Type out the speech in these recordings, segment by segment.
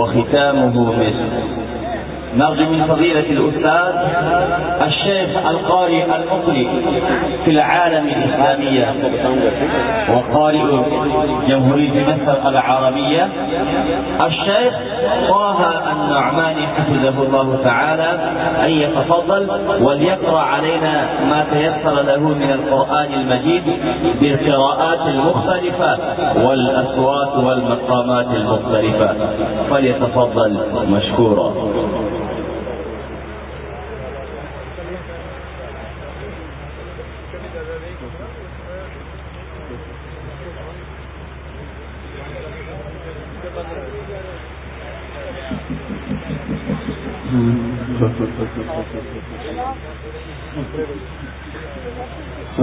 وختامه مسك نرجو من فضيلة الأستاذ الشيخ القارئ المقرئ في العالم الإسلامية وقارئ جمهورية مصر العربية الشيخ طه النعماني حفظه الله تعالى أن يتفضل وليقرأ علينا ما تيسر له من القرآن المجيد بالقراءات المختلفة والأصوات والمقامات المختلفة. فليتفضل مشكورا.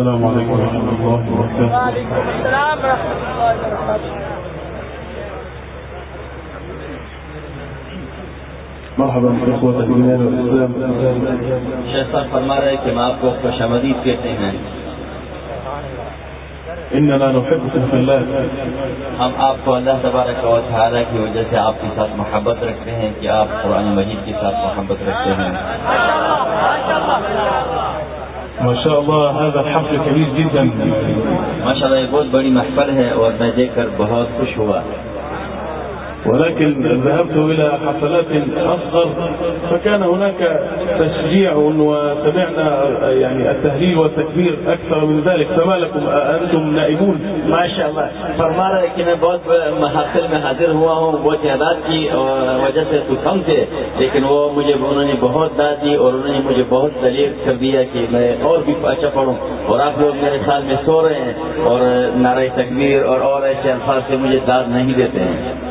السلام علیکم و رحمۃ اللہ وبرکاتہ السلام ورحمۃ اللہ وبرکاتہ مرحبا اخوت الايمان والاسلام شيخ صاحب فرما رہے ہیں کہ ہم آپ کو خوش آمدید کہتے ہیں۔ اننا نحب اللہ ہم آپ کو اللہ تبارک و تعالیٰ کی وجہ سے آپ کے ساتھ محبت رکھتے ہیں کہ آپ قرآن مجید کے ساتھ محبت رکھتے ہیں۔ ما شاء الله ما شاء الله ما شاء الله، هذا الحفل كبير جدا. ما شاء الله یہ بہت بڑی محفل ہے اور میں دیکھ کر بہت خوش ہوا۔ ولكن ذهبت إلى حفلات أصغر فكان هناك تشجيع وسمعنا يعني التهليل والتكبير أكثر من ذلك فما لكم أنتم نائبون माशाल्लाह फरमा रहे कि मैं बहुत महफिल में हाजिर हुआ हूँ बहुत तादाद की वजह से तो कम थे लेकिन वो मुझे उन्होंने बहुत दाद दी और उन्होंने मुझे बहुत दलील कर दिया कि मैं और भी अच्छा पढ़ूं और आप लोग मेरे ख्याल में सो रहे हैं और नारे तकबीर और और ऐसे अल्फाज से मुझे दाद नहीं देते हैं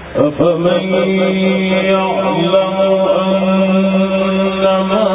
أفمن يعلم أنما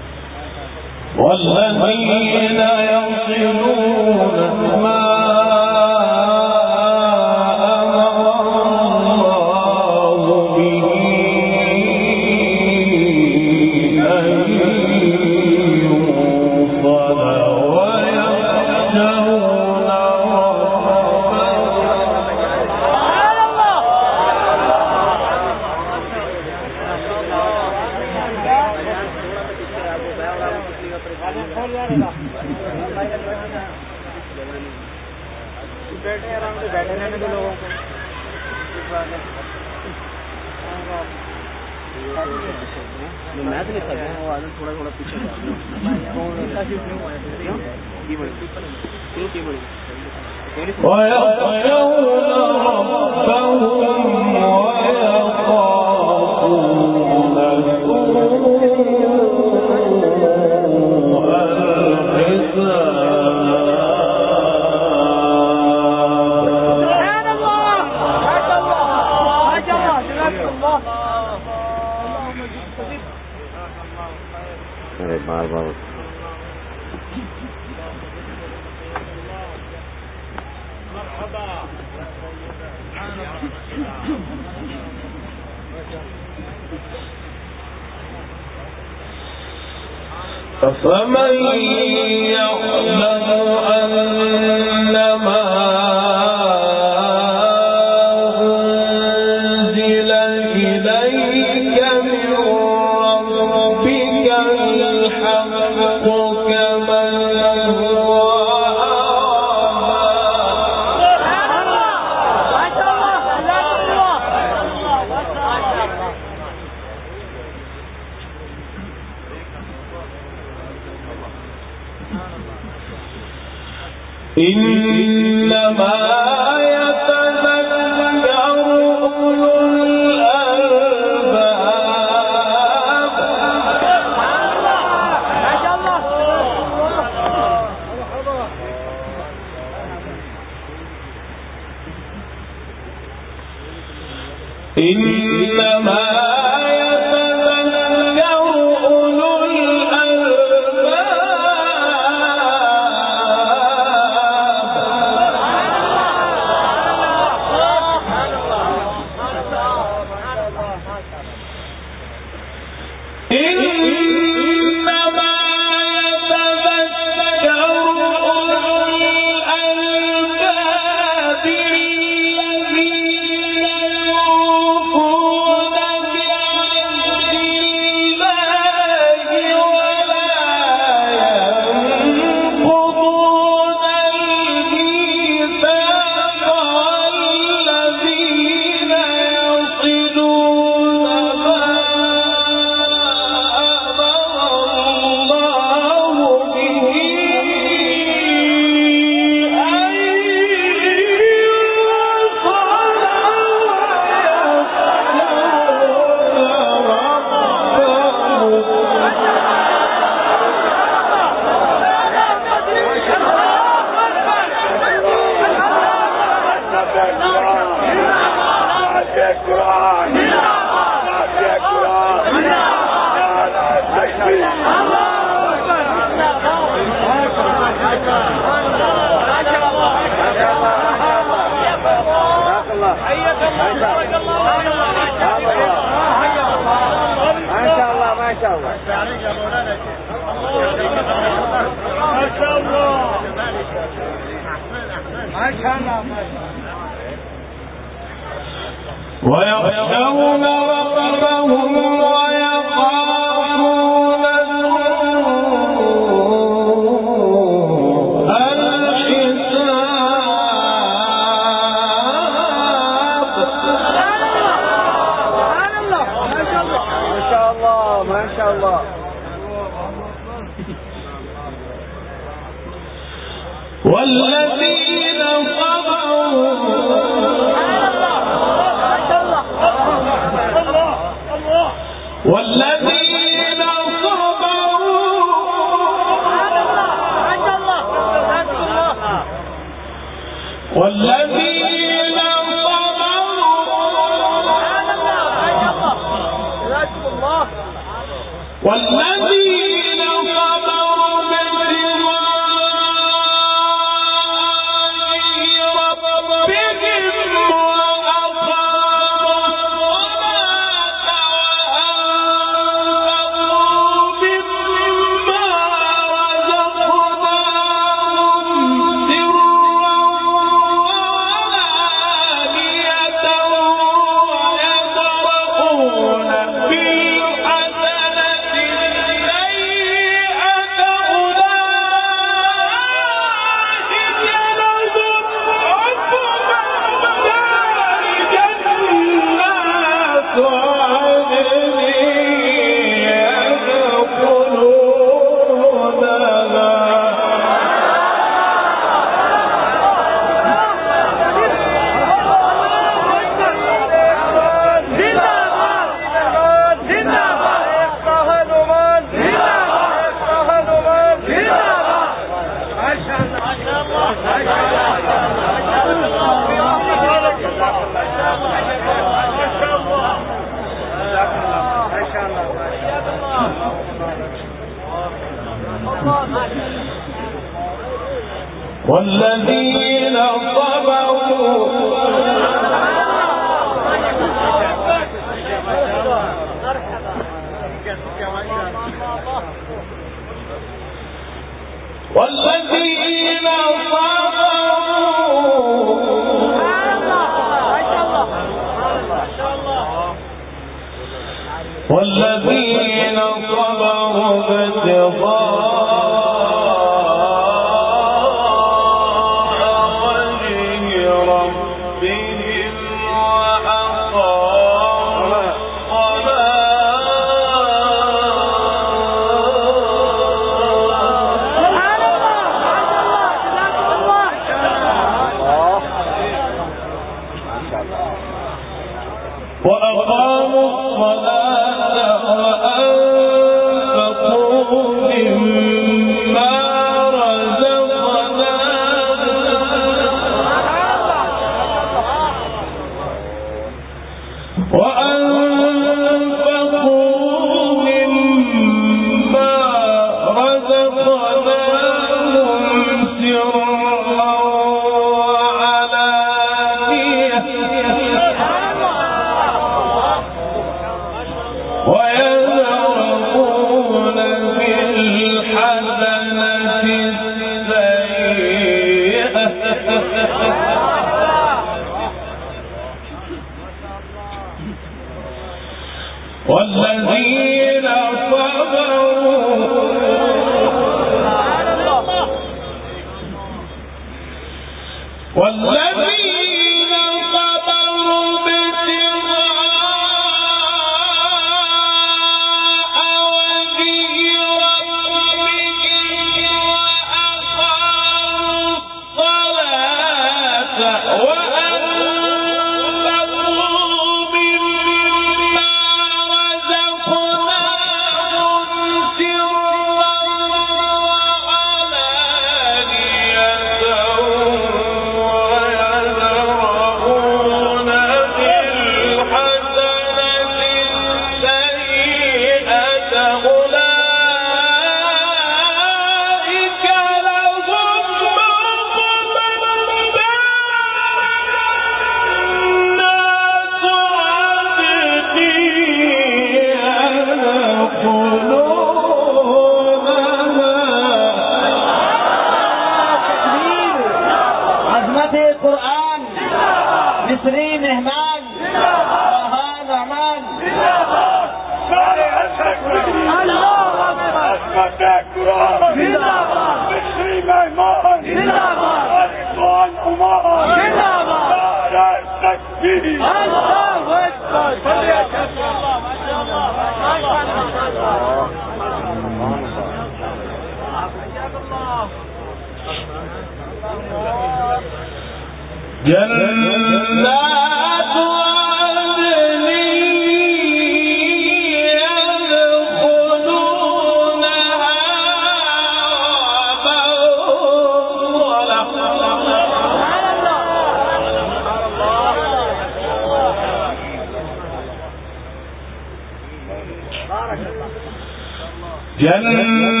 جنات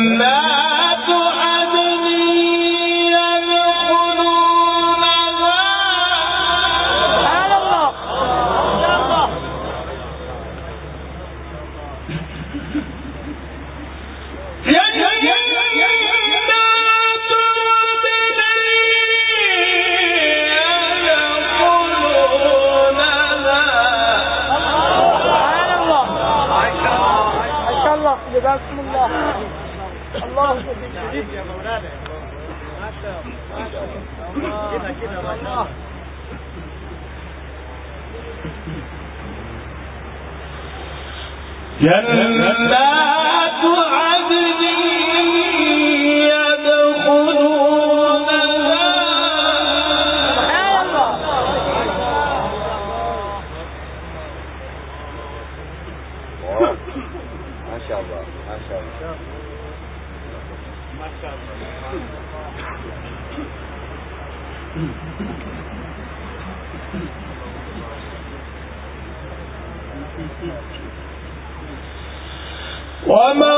ومن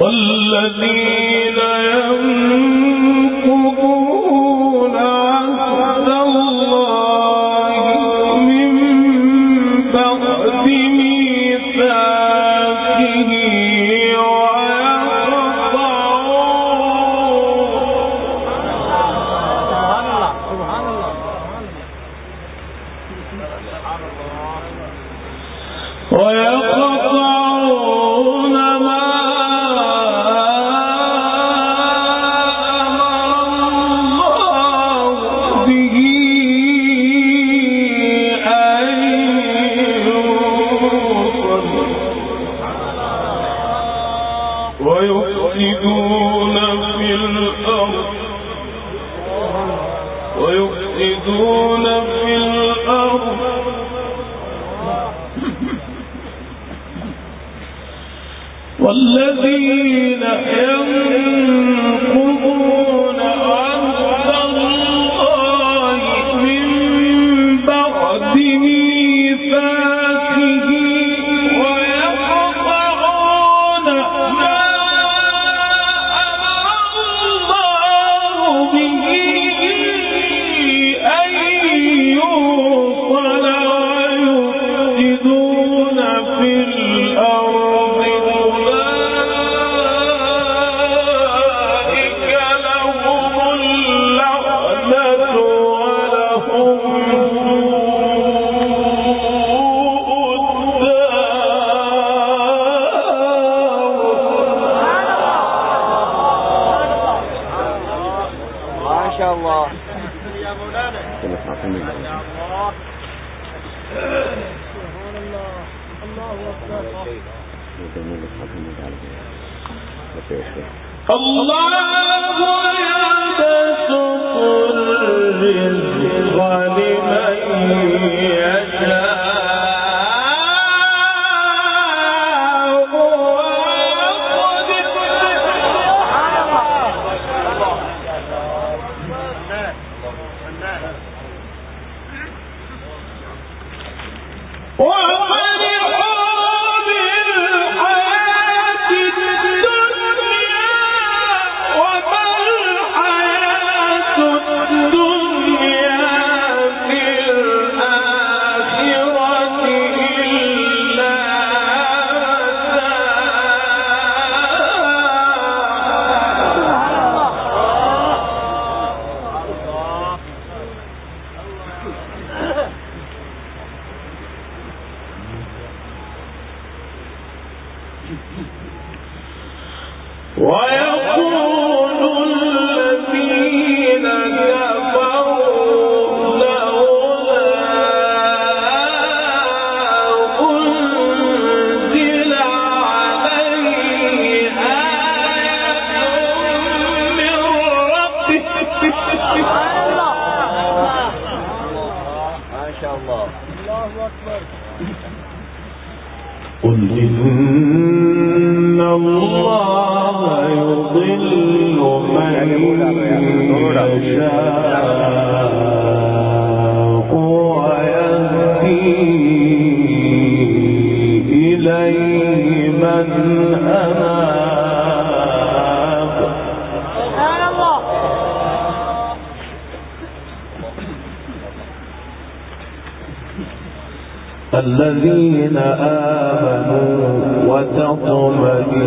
والذين ينقضون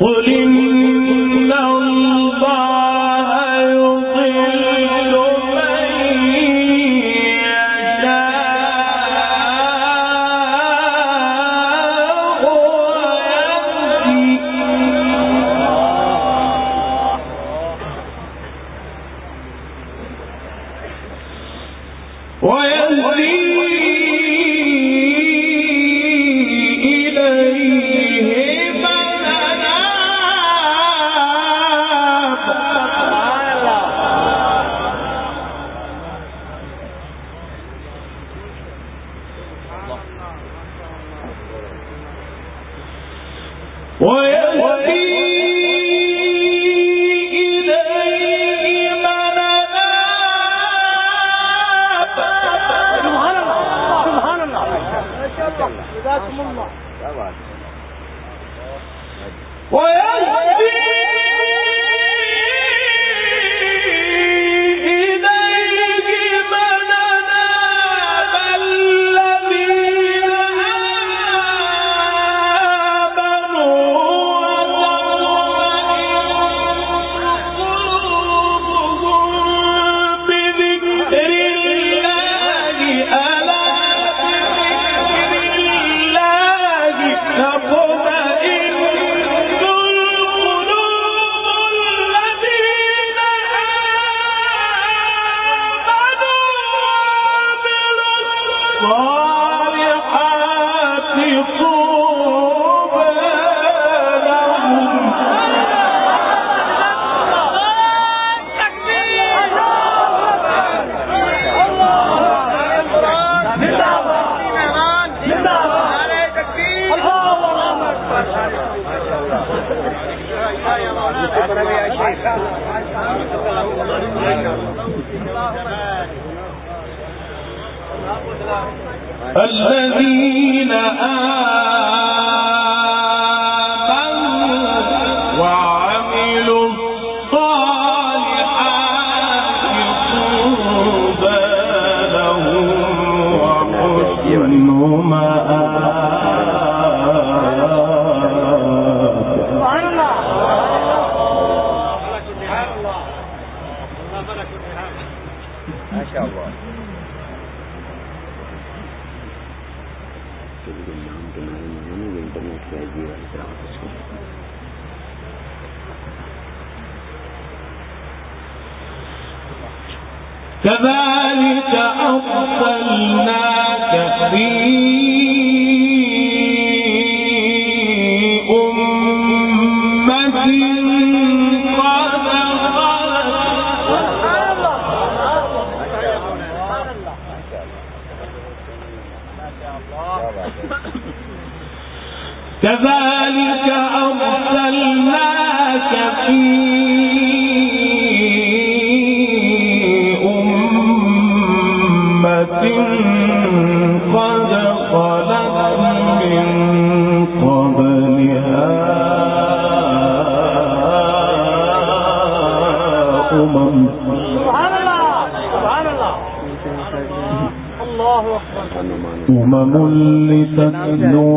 قل إن کے نام کے بارے كذلك أرسلناك فيه كذلك أرسلناك في أمة قد خلت من قبلها أمم. سبحان الله. سبحان الله الله أكبر أمم لتتلو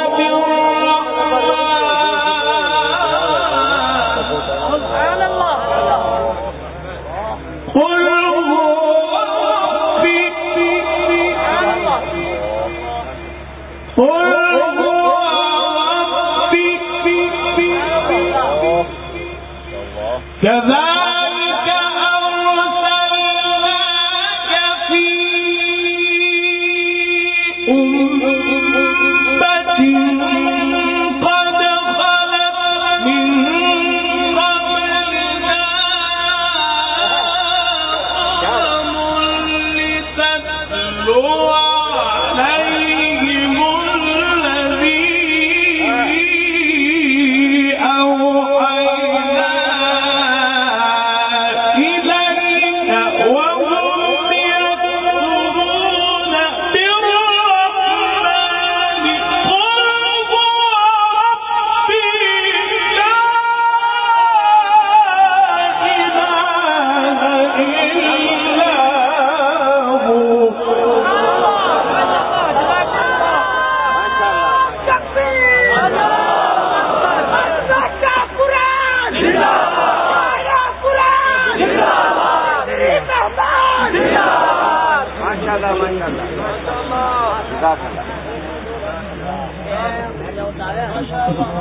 كذلك Allah.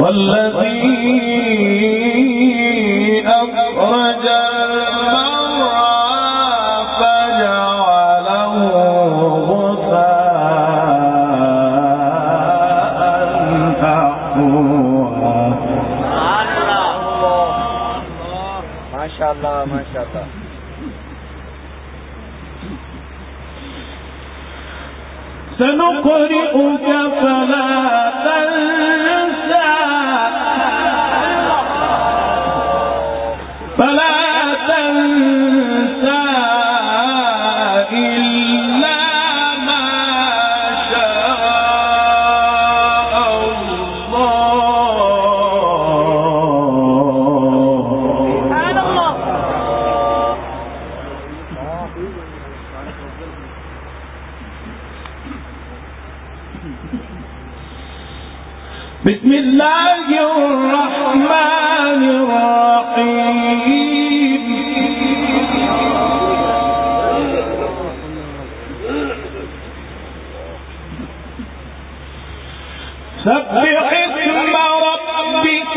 والذي سبح اسم ربك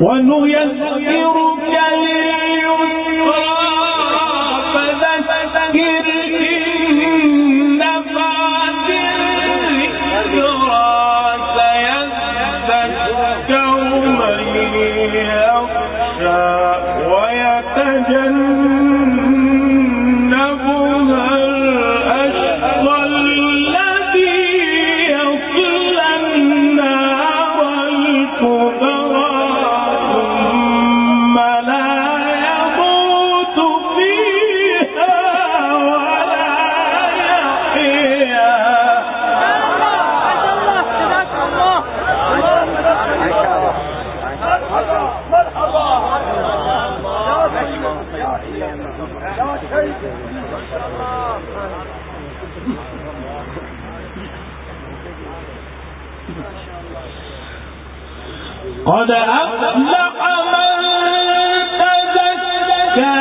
ونغيرك لله قد أفلح من تزكى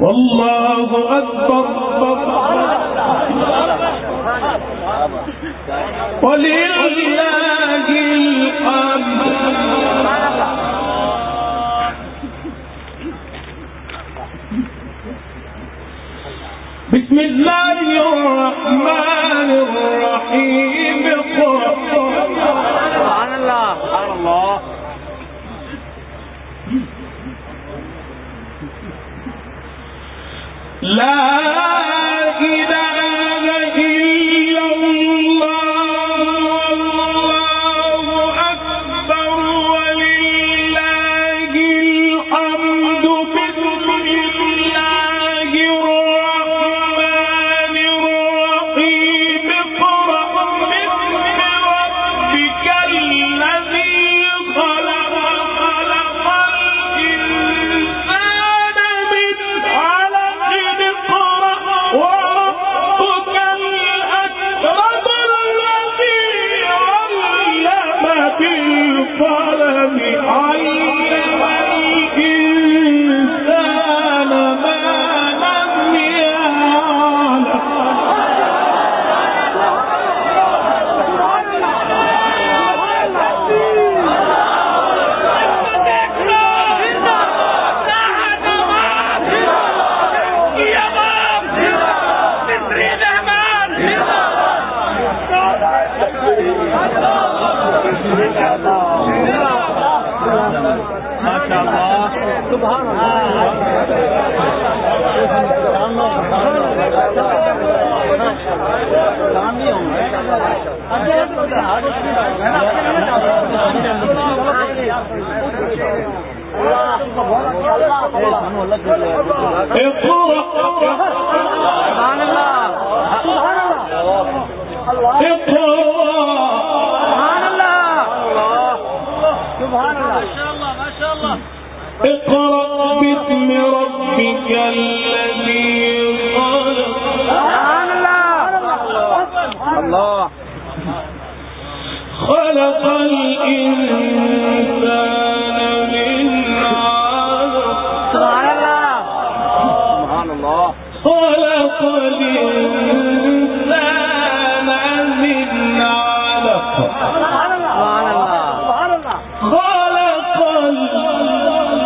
والله أكبر. ولله الحمد. بسم الله الرحمن الرحيم. قرآن لا